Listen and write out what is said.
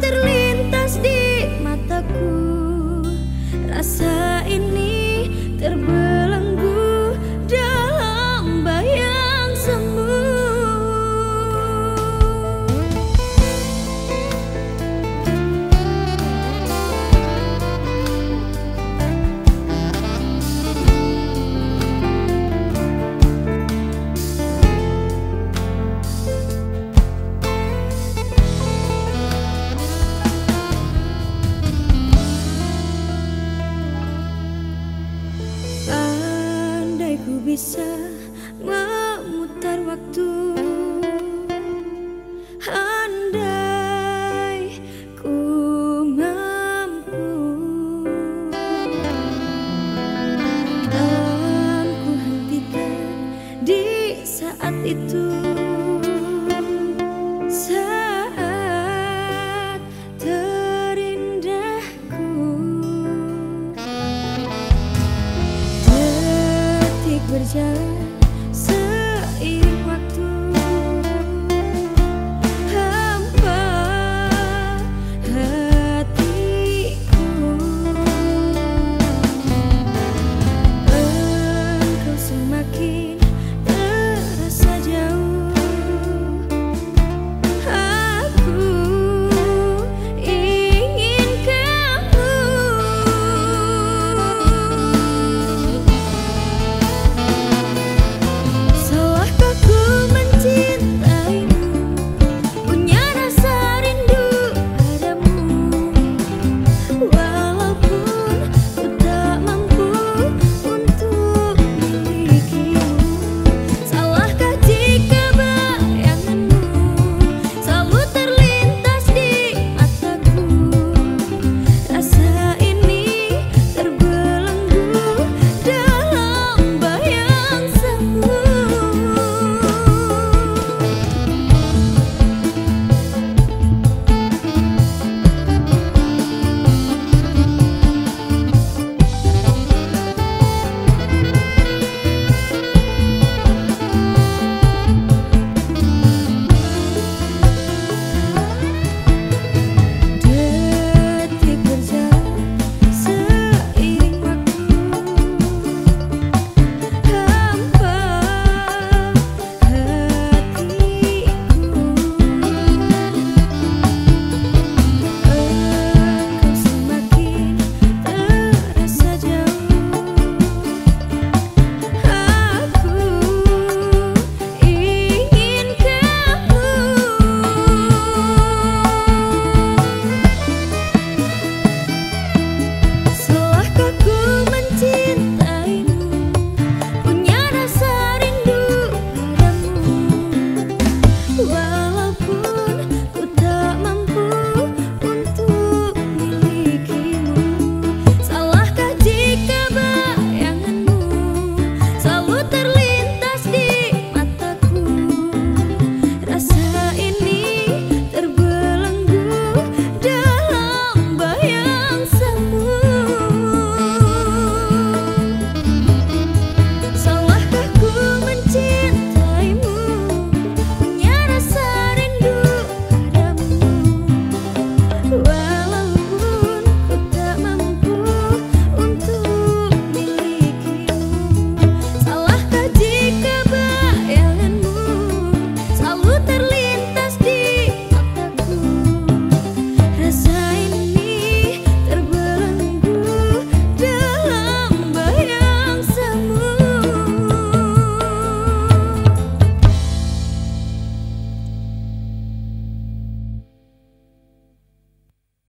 terlihat bisa memutar waktu. Andai ku mampu. Dan ku hentikan di saat itu berjalan